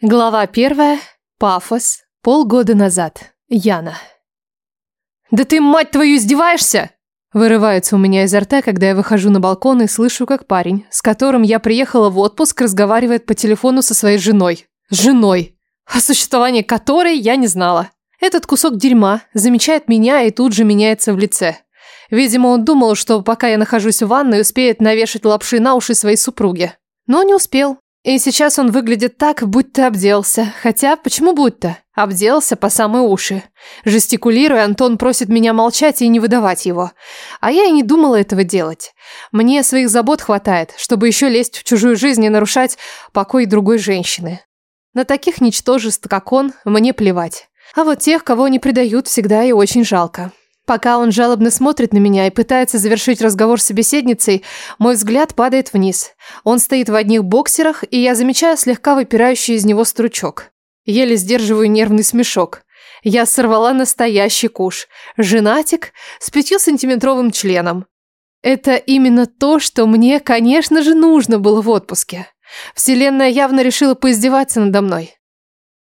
Глава первая. Пафос. Полгода назад. Яна. «Да ты, мать твою, издеваешься?» Вырывается у меня изо рта, когда я выхожу на балкон и слышу, как парень, с которым я приехала в отпуск, разговаривает по телефону со своей женой. Женой. О существовании которой я не знала. Этот кусок дерьма замечает меня и тут же меняется в лице. Видимо, он думал, что пока я нахожусь в ванной, успеет навешать лапши на уши своей супруге. Но не успел. И сейчас он выглядит так, будто обделся. Хотя, почему будто? Обделся по самые уши. Жестикулируя, Антон просит меня молчать и не выдавать его. А я и не думала этого делать. Мне своих забот хватает, чтобы еще лезть в чужую жизнь и нарушать покой другой женщины. На таких ничтожеств, как он, мне плевать. А вот тех, кого не предают, всегда и очень жалко. Пока он жалобно смотрит на меня и пытается завершить разговор с собеседницей, мой взгляд падает вниз. Он стоит в одних боксерах, и я замечаю слегка выпирающий из него стручок. Еле сдерживаю нервный смешок. Я сорвала настоящий куш. Женатик с пятисантиметровым членом. Это именно то, что мне, конечно же, нужно было в отпуске. Вселенная явно решила поиздеваться надо мной.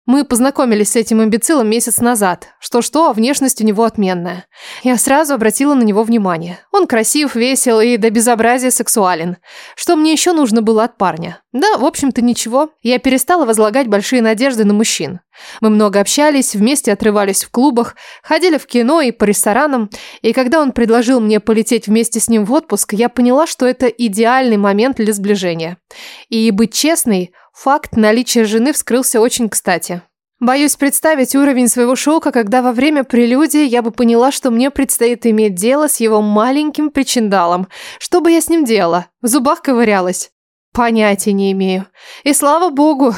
Мы познакомились с этим имбецилом месяц назад. Что-что, а внешность у него отменная. Я сразу обратила на него внимание. Он красив, весел и до безобразия сексуален. Что мне еще нужно было от парня? Да, в общем-то, ничего. Я перестала возлагать большие надежды на мужчин. Мы много общались, вместе отрывались в клубах, ходили в кино и по ресторанам. И когда он предложил мне полететь вместе с ним в отпуск, я поняла, что это идеальный момент для сближения. И быть честной – Факт наличия жены вскрылся очень кстати. Боюсь представить уровень своего шока, когда во время прелюдии я бы поняла, что мне предстоит иметь дело с его маленьким причиндалом. Что бы я с ним делала? В зубах ковырялась? Понятия не имею. И слава богу,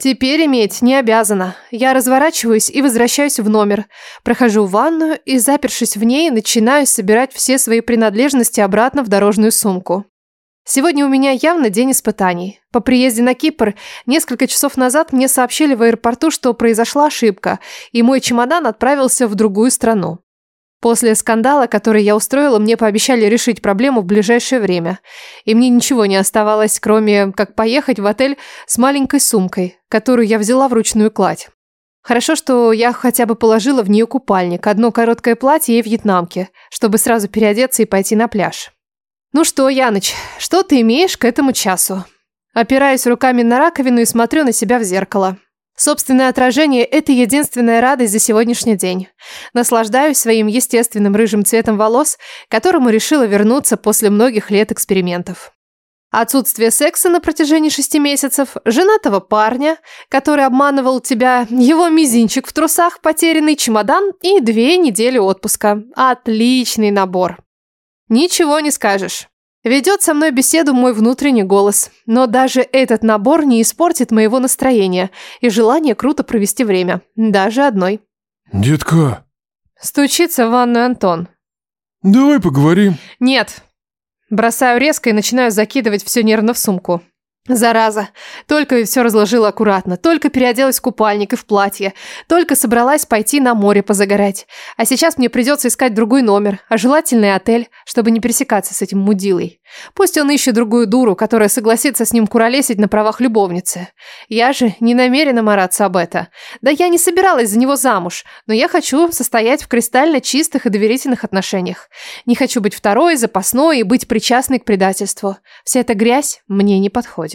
теперь иметь не обязана. Я разворачиваюсь и возвращаюсь в номер. Прохожу в ванную и, запершись в ней, начинаю собирать все свои принадлежности обратно в дорожную сумку. Сегодня у меня явно день испытаний. По приезде на Кипр несколько часов назад мне сообщили в аэропорту, что произошла ошибка, и мой чемодан отправился в другую страну. После скандала, который я устроила, мне пообещали решить проблему в ближайшее время. И мне ничего не оставалось, кроме как поехать в отель с маленькой сумкой, которую я взяла в ручную кладь. Хорошо, что я хотя бы положила в нее купальник, одно короткое платье и вьетнамки, чтобы сразу переодеться и пойти на пляж. «Ну что, Яныч, что ты имеешь к этому часу?» Опираюсь руками на раковину и смотрю на себя в зеркало. Собственное отражение – это единственная радость за сегодняшний день. Наслаждаюсь своим естественным рыжим цветом волос, которому решила вернуться после многих лет экспериментов. Отсутствие секса на протяжении шести месяцев, женатого парня, который обманывал тебя, его мизинчик в трусах, потерянный чемодан и две недели отпуска. Отличный набор. Ничего не скажешь. Ведет со мной беседу мой внутренний голос. Но даже этот набор не испортит моего настроения и желания круто провести время. Даже одной. «Детка!» Стучится в ванную Антон. «Давай поговорим». «Нет». Бросаю резко и начинаю закидывать все нервно в сумку. Зараза. Только все разложила аккуратно, только переоделась в купальник и в платье, только собралась пойти на море позагорать. А сейчас мне придется искать другой номер, а желательный отель, чтобы не пересекаться с этим мудилой. Пусть он ищет другую дуру, которая согласится с ним куролесить на правах любовницы. Я же не намерена мараться об это. Да я не собиралась за него замуж, но я хочу состоять в кристально чистых и доверительных отношениях. Не хочу быть второй, запасной и быть причастной к предательству. Вся эта грязь мне не подходит.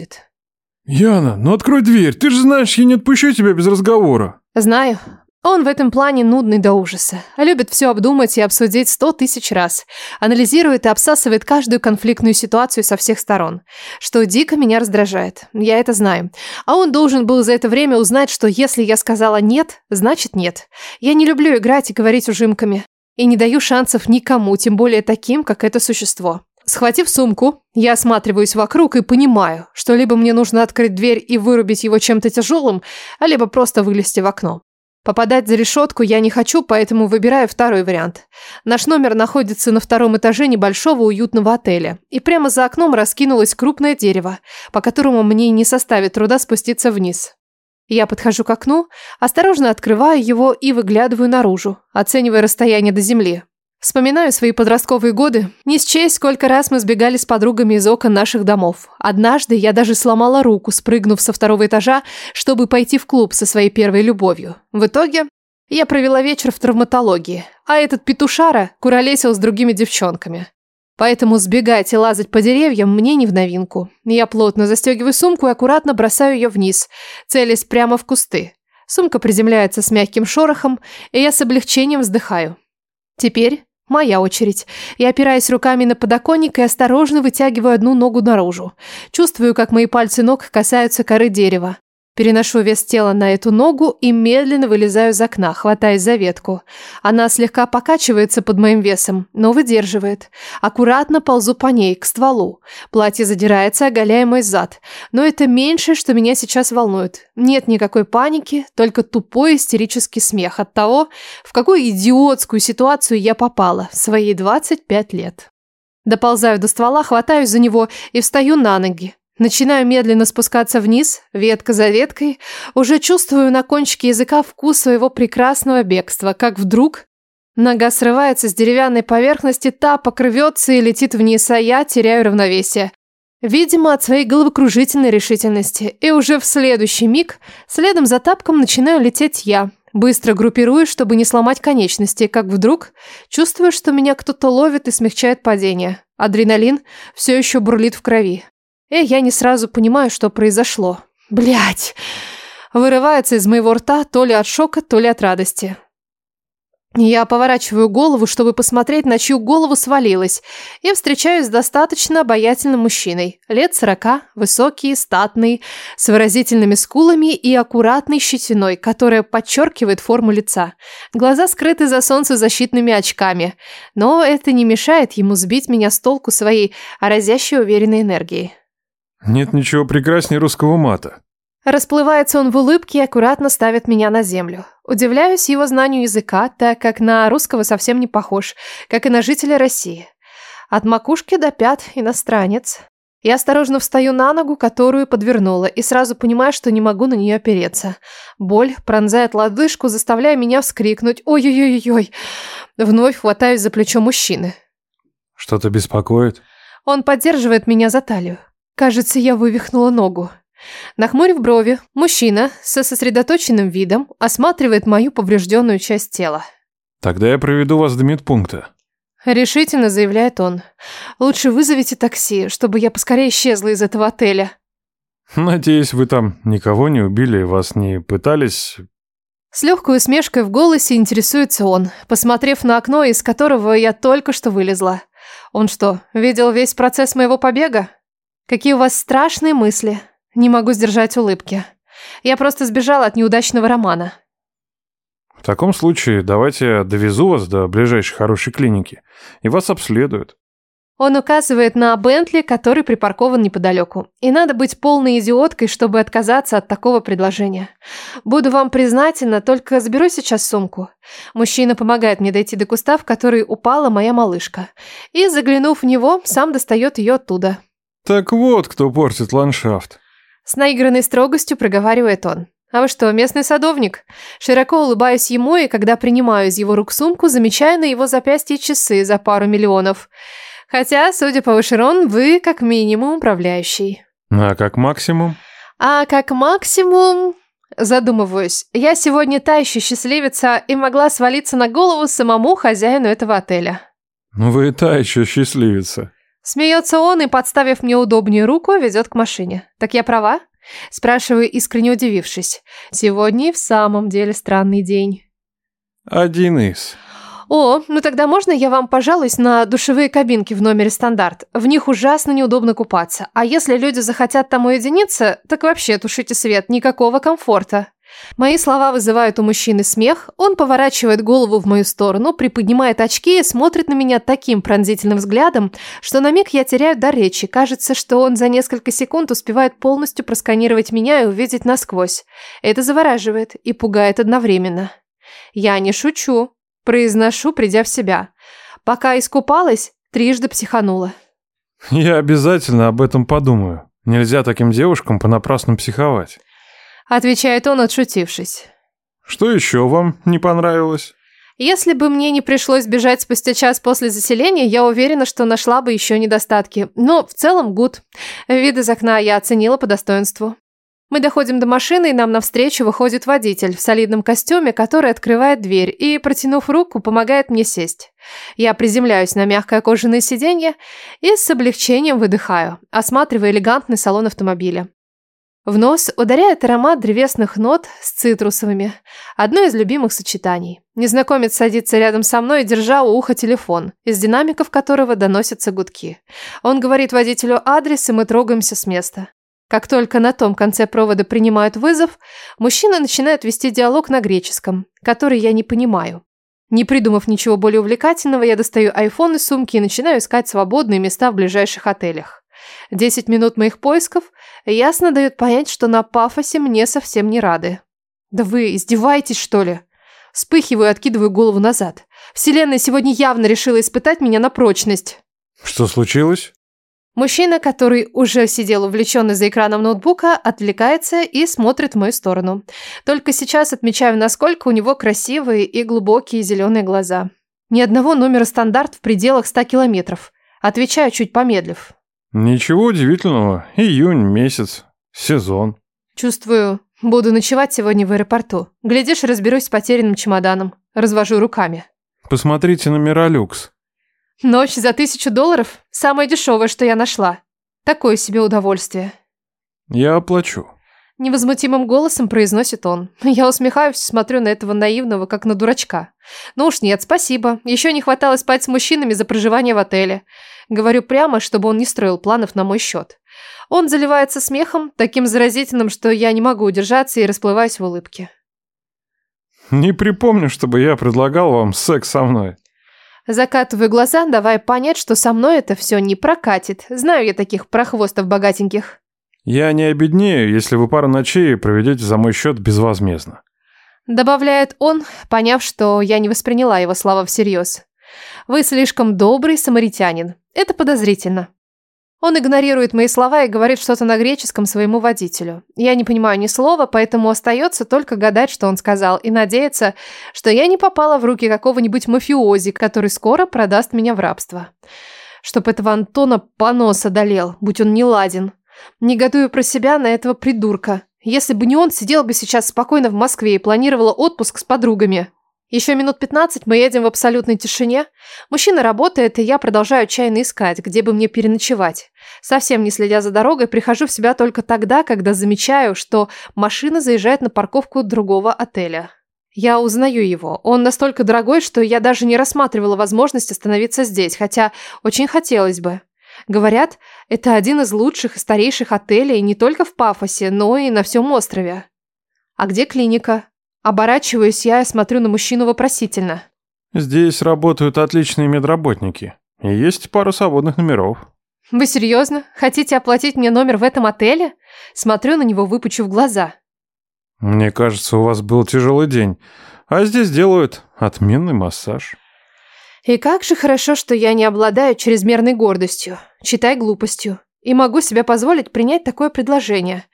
«Яна, ну открой дверь, ты же знаешь, я не отпущу тебя без разговора». «Знаю, он в этом плане нудный до ужаса. Любит все обдумать и обсудить сто тысяч раз. Анализирует и обсасывает каждую конфликтную ситуацию со всех сторон. Что дико меня раздражает. Я это знаю. А он должен был за это время узнать, что если я сказала «нет», значит «нет». Я не люблю играть и говорить ужимками. И не даю шансов никому, тем более таким, как это существо. Схватив сумку, я осматриваюсь вокруг и понимаю, что либо мне нужно открыть дверь и вырубить его чем-то тяжелым, либо просто вылезти в окно. Попадать за решетку я не хочу, поэтому выбираю второй вариант. Наш номер находится на втором этаже небольшого уютного отеля. И прямо за окном раскинулось крупное дерево, по которому мне не составит труда спуститься вниз. Я подхожу к окну, осторожно открываю его и выглядываю наружу, оценивая расстояние до земли. Вспоминаю свои подростковые годы. Не счесть, сколько раз мы сбегали с подругами из окон наших домов. Однажды я даже сломала руку, спрыгнув со второго этажа, чтобы пойти в клуб со своей первой любовью. В итоге я провела вечер в травматологии, а этот петушара куролесил с другими девчонками. Поэтому сбегать и лазать по деревьям мне не в новинку. Я плотно застегиваю сумку и аккуратно бросаю ее вниз, целясь прямо в кусты. Сумка приземляется с мягким шорохом, и я с облегчением вздыхаю. Теперь Моя очередь. Я опираюсь руками на подоконник и осторожно вытягиваю одну ногу наружу. Чувствую, как мои пальцы ног касаются коры дерева. Переношу вес тела на эту ногу и медленно вылезаю из окна, хватаясь за ветку. Она слегка покачивается под моим весом, но выдерживает. Аккуратно ползу по ней, к стволу. Платье задирается, оголяя мой зад. Но это меньше, что меня сейчас волнует. Нет никакой паники, только тупой истерический смех от того, в какую идиотскую ситуацию я попала в свои 25 лет. Доползаю до ствола, хватаюсь за него и встаю на ноги. Начинаю медленно спускаться вниз, ветка за веткой. Уже чувствую на кончике языка вкус своего прекрасного бегства, как вдруг нога срывается с деревянной поверхности, тапок рвется и летит вниз, а я теряю равновесие. Видимо, от своей головокружительной решительности. И уже в следующий миг следом за тапком начинаю лететь я. Быстро группируюсь, чтобы не сломать конечности, как вдруг чувствую, что меня кто-то ловит и смягчает падение. Адреналин все еще бурлит в крови. И я не сразу понимаю, что произошло. Блять! Вырывается из моего рта то ли от шока, то ли от радости. Я поворачиваю голову, чтобы посмотреть, на чью голову свалилась, и встречаюсь с достаточно обаятельным мужчиной. Лет сорока, высокий, статный, с выразительными скулами и аккуратной щетиной, которая подчеркивает форму лица. Глаза скрыты за солнцезащитными очками, но это не мешает ему сбить меня с толку своей разящей уверенной энергией. Нет ничего прекраснее русского мата. Расплывается он в улыбке и аккуратно ставит меня на землю. Удивляюсь его знанию языка, так как на русского совсем не похож, как и на жителя России. От макушки до пят иностранец. Я осторожно встаю на ногу, которую подвернула, и сразу понимаю, что не могу на нее опереться. Боль пронзает лодыжку, заставляя меня вскрикнуть «Ой-ой-ой-ой!». Вновь хватаюсь за плечо мужчины. Что-то беспокоит? Он поддерживает меня за талию. Кажется, я вывихнула ногу. Нахмурив брови, мужчина со сосредоточенным видом осматривает мою поврежденную часть тела. Тогда я проведу вас до медпункта. Решительно заявляет он. Лучше вызовите такси, чтобы я поскорее исчезла из этого отеля. Надеюсь, вы там никого не убили, вас не пытались... С легкой усмешкой в голосе интересуется он, посмотрев на окно, из которого я только что вылезла. Он что, видел весь процесс моего побега? Какие у вас страшные мысли. Не могу сдержать улыбки. Я просто сбежала от неудачного романа. В таком случае давайте я довезу вас до ближайшей хорошей клиники, и вас обследуют. Он указывает на Бентли, который припаркован неподалеку. И надо быть полной идиоткой, чтобы отказаться от такого предложения. Буду вам признательна, только заберу сейчас сумку. Мужчина помогает мне дойти до куста, в который упала моя малышка. И, заглянув в него, сам достает ее оттуда. Так вот, кто портит ландшафт. С наигранной строгостью проговаривает он. А вы что, местный садовник? Широко улыбаюсь ему, и когда принимаю из его рук сумку, замечаю на его запястье часы за пару миллионов. Хотя, судя по Вашерон, вы как минимум управляющий. А как максимум? А как максимум... Задумываюсь. Я сегодня та еще счастливица и могла свалиться на голову самому хозяину этого отеля. Ну вы та еще счастливица. Смеется он и, подставив мне удобнее руку, ведет к машине. Так я права? Спрашиваю, искренне удивившись. Сегодня и в самом деле странный день. Один из. О, ну тогда можно я вам пожалуюсь на душевые кабинки в номере стандарт? В них ужасно неудобно купаться. А если люди захотят там уединиться, так вообще тушите свет, никакого комфорта. Мои слова вызывают у мужчины смех, он поворачивает голову в мою сторону, приподнимает очки и смотрит на меня таким пронзительным взглядом, что на миг я теряю дар речи. Кажется, что он за несколько секунд успевает полностью просканировать меня и увидеть насквозь. Это завораживает и пугает одновременно. Я не шучу, произношу, придя в себя. Пока искупалась, трижды психанула. Я обязательно об этом подумаю. Нельзя таким девушкам понапрасну психовать. Отвечает он, отшутившись. Что еще вам не понравилось? Если бы мне не пришлось бежать спустя час после заселения, я уверена, что нашла бы еще недостатки. Но в целом гуд. Вид из окна я оценила по достоинству. Мы доходим до машины, и нам навстречу выходит водитель в солидном костюме, который открывает дверь и, протянув руку, помогает мне сесть. Я приземляюсь на мягкое кожаное сиденье и с облегчением выдыхаю, осматривая элегантный салон автомобиля. В нос ударяет аромат древесных нот с цитрусовыми. Одно из любимых сочетаний. Незнакомец садится рядом со мной, держа у уха телефон, из динамиков которого доносятся гудки. Он говорит водителю адрес, и мы трогаемся с места. Как только на том конце провода принимают вызов, мужчина начинает вести диалог на греческом, который я не понимаю. Не придумав ничего более увлекательного, я достаю айфон из сумки и начинаю искать свободные места в ближайших отелях. Десять минут моих поисков ясно дают понять, что на пафосе мне совсем не рады. Да вы издеваетесь, что ли? Вспыхиваю и откидываю голову назад. Вселенная сегодня явно решила испытать меня на прочность. Что случилось? Мужчина, который уже сидел увлеченный за экраном ноутбука, отвлекается и смотрит в мою сторону. Только сейчас отмечаю, насколько у него красивые и глубокие зеленые глаза. Ни одного номера стандарт в пределах 100 километров. Отвечаю, чуть помедлив. Ничего удивительного. Июнь месяц. Сезон. Чувствую, буду ночевать сегодня в аэропорту. Глядишь, разберусь с потерянным чемоданом. Развожу руками. Посмотрите номера люкс. Ночь за тысячу долларов? Самое дешевое, что я нашла. Такое себе удовольствие. Я оплачу. Невозмутимым голосом произносит он. Я усмехаюсь, смотрю на этого наивного, как на дурачка. Ну уж нет, спасибо. Еще не хватало спать с мужчинами за проживание в отеле. Говорю прямо, чтобы он не строил планов на мой счет. Он заливается смехом, таким заразительным, что я не могу удержаться и расплываюсь в улыбке. Не припомню, чтобы я предлагал вам секс со мной. Закатываю глаза, давая понять, что со мной это все не прокатит. Знаю я таких прохвостов богатеньких. Я не обеднею, если вы пару ночей проведете за мой счет безвозмездно. Добавляет он, поняв, что я не восприняла его слова всерьез. Вы слишком добрый самаритянин. Это подозрительно. Он игнорирует мои слова и говорит что-то на греческом своему водителю. Я не понимаю ни слова, поэтому остается только гадать, что он сказал, и надеяться, что я не попала в руки какого-нибудь мафиози, который скоро продаст меня в рабство. Чтоб этого Антона понос одолел, будь он не ладен. Негодую про себя на этого придурка. Если бы не он, сидел бы сейчас спокойно в Москве и планировала отпуск с подругами. Еще минут 15 мы едем в абсолютной тишине. Мужчина работает, и я продолжаю отчаянно искать, где бы мне переночевать. Совсем не следя за дорогой, прихожу в себя только тогда, когда замечаю, что машина заезжает на парковку другого отеля. Я узнаю его. Он настолько дорогой, что я даже не рассматривала возможность остановиться здесь, хотя очень хотелось бы. Говорят, это один из лучших и старейших отелей не только в Пафосе, но и на всем острове. А где клиника? Оборачиваюсь я и смотрю на мужчину вопросительно. Здесь работают отличные медработники. И есть пара свободных номеров. Вы серьезно? Хотите оплатить мне номер в этом отеле? Смотрю на него, выпучив глаза. Мне кажется, у вас был тяжелый день. А здесь делают отменный массаж. И как же хорошо, что я не обладаю чрезмерной гордостью, читай глупостью, и могу себе позволить принять такое предложение,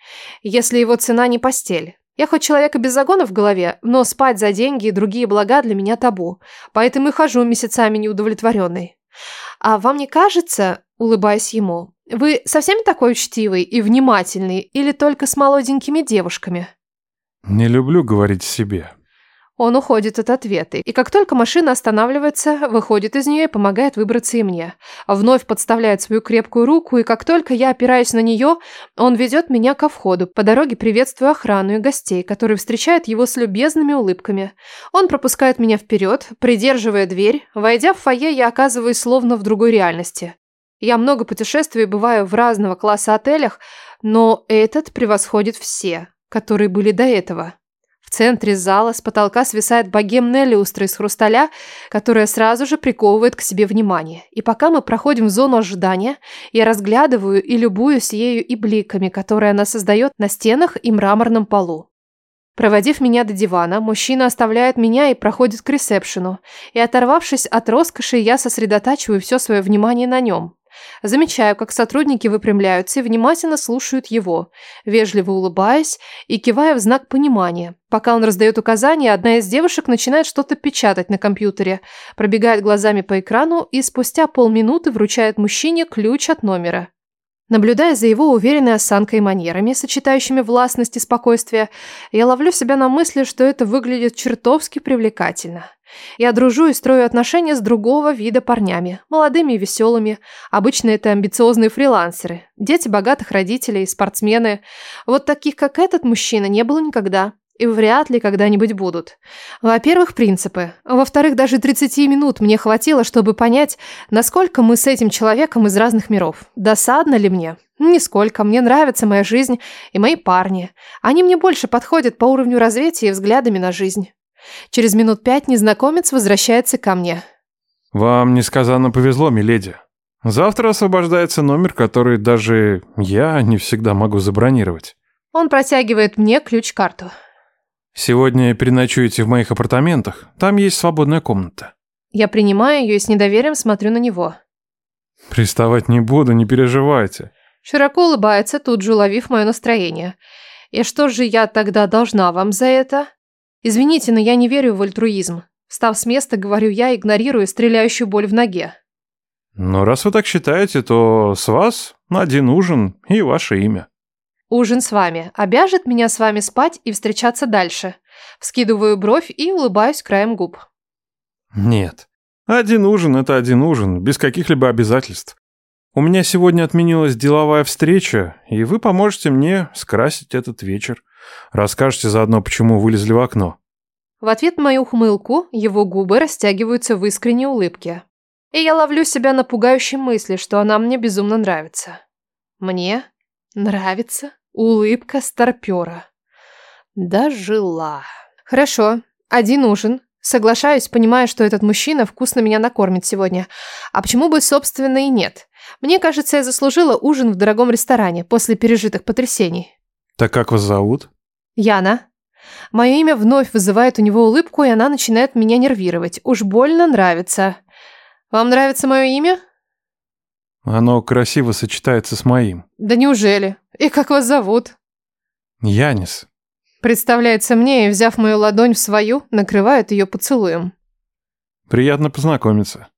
если его цена не постель. Я хоть человека без загона в голове, но спать за деньги и другие блага для меня табу, поэтому и хожу месяцами неудовлетворенной. А вам не кажется, улыбаясь ему, вы совсем такой учтивый и внимательный или только с молоденькими девушками? Не люблю говорить себе. Он уходит от ответа, и как только машина останавливается, выходит из нее и помогает выбраться и мне. Вновь подставляет свою крепкую руку, и как только я опираюсь на нее, он ведет меня ко входу, по дороге приветствую охрану и гостей, которые встречают его с любезными улыбками. Он пропускает меня вперед, придерживая дверь. Войдя в фойе, я оказываюсь словно в другой реальности. Я много путешествую и бываю в разного класса отелях, но этот превосходит все, которые были до этого. В центре зала с потолка свисает богемная люстра из хрусталя, которая сразу же приковывает к себе внимание. И пока мы проходим в зону ожидания, я разглядываю и любуюсь ею и бликами, которые она создает на стенах и мраморном полу. Проводив меня до дивана, мужчина оставляет меня и проходит к ресепшену. И оторвавшись от роскоши, я сосредотачиваю все свое внимание на нем. Замечаю, как сотрудники выпрямляются и внимательно слушают его, вежливо улыбаясь и кивая в знак понимания. Пока он раздает указания, одна из девушек начинает что-то печатать на компьютере, пробегает глазами по экрану и спустя полминуты вручает мужчине ключ от номера. Наблюдая за его уверенной осанкой и манерами, сочетающими властность и спокойствие, я ловлю себя на мысли, что это выглядит чертовски привлекательно. Я дружу и строю отношения с другого вида парнями, молодыми и веселыми. Обычно это амбициозные фрилансеры, дети богатых родителей, спортсмены. Вот таких, как этот мужчина, не было никогда. И вряд ли когда-нибудь будут. Во-первых, принципы. Во-вторых, даже 30 минут мне хватило, чтобы понять, насколько мы с этим человеком из разных миров. Досадно ли мне? Нисколько. Мне нравится моя жизнь и мои парни. Они мне больше подходят по уровню развития и взглядами на жизнь. Через минут пять незнакомец возвращается ко мне. Вам несказанно повезло, миледи. Завтра освобождается номер, который даже я не всегда могу забронировать. Он протягивает мне ключ-карту. Сегодня переночуете в моих апартаментах. Там есть свободная комната. Я принимаю ее и с недоверием смотрю на него. Приставать не буду, не переживайте. Широко улыбается, тут же уловив мое настроение. И что же я тогда должна вам за это? Извините, но я не верю в альтруизм. Встав с места, говорю я, игнорируя стреляющую боль в ноге. Но раз вы так считаете, то с вас один ужин и ваше имя. Ужин с вами обяжет меня с вами спать и встречаться дальше. Вскидываю бровь и улыбаюсь краем губ. Нет. Один ужин – это один ужин, без каких-либо обязательств. У меня сегодня отменилась деловая встреча, и вы поможете мне скрасить этот вечер. Расскажете заодно, почему вылезли в окно. В ответ на мою ухмылку его губы растягиваются в искренней улыбке. И я ловлю себя на пугающей мысли, что она мне безумно нравится. Мне Нравится улыбка старпера. Дожила. Хорошо, один ужин. Соглашаюсь, понимая, что этот мужчина вкусно меня накормит сегодня. А почему бы, собственно, и нет? Мне кажется, я заслужила ужин в дорогом ресторане после пережитых потрясений. Так как вас зовут? Яна. Мое имя вновь вызывает у него улыбку, и она начинает меня нервировать. Уж больно нравится. Вам нравится мое имя? Оно красиво сочетается с моим. Да неужели? И как вас зовут? Янис. Представляется мне и, взяв мою ладонь в свою, накрывает ее поцелуем. Приятно познакомиться.